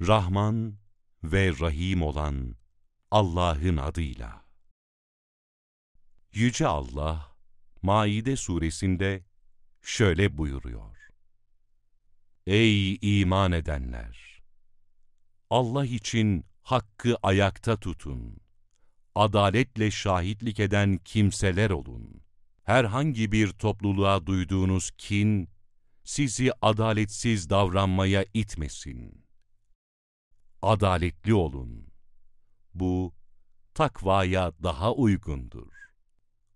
Rahman ve Rahim olan Allah'ın adıyla. Yüce Allah, Maide suresinde şöyle buyuruyor. Ey iman edenler! Allah için hakkı ayakta tutun. Adaletle şahitlik eden kimseler olun. Herhangi bir topluluğa duyduğunuz kin, sizi adaletsiz davranmaya itmesin. Adaletli olun. Bu, takvaya daha uygundur.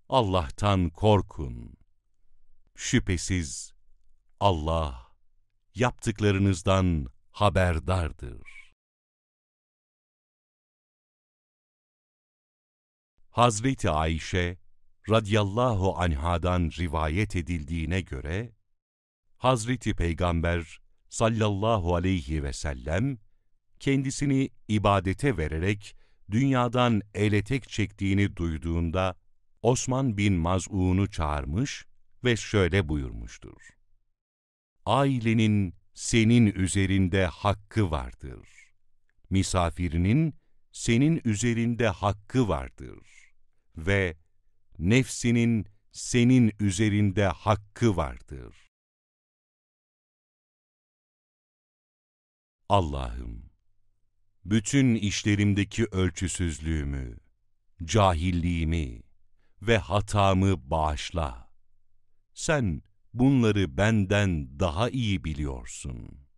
Allah'tan korkun. Şüphesiz Allah yaptıklarınızdan haberdardır. Hazreti Ayşe radıyallahu anhadan rivayet edildiğine göre, Hazreti Peygamber sallallahu aleyhi ve sellem, kendisini ibadete vererek dünyadan ele tek çektiğini duyduğunda, Osman bin Maz'un'u çağırmış ve şöyle buyurmuştur. Ailenin senin üzerinde hakkı vardır. Misafirinin senin üzerinde hakkı vardır. Ve nefsinin senin üzerinde hakkı vardır. Allah'ım, bütün işlerimdeki ölçüsüzlüğümü, cahilliğimi ve hatamı bağışla. Sen bunları benden daha iyi biliyorsun.''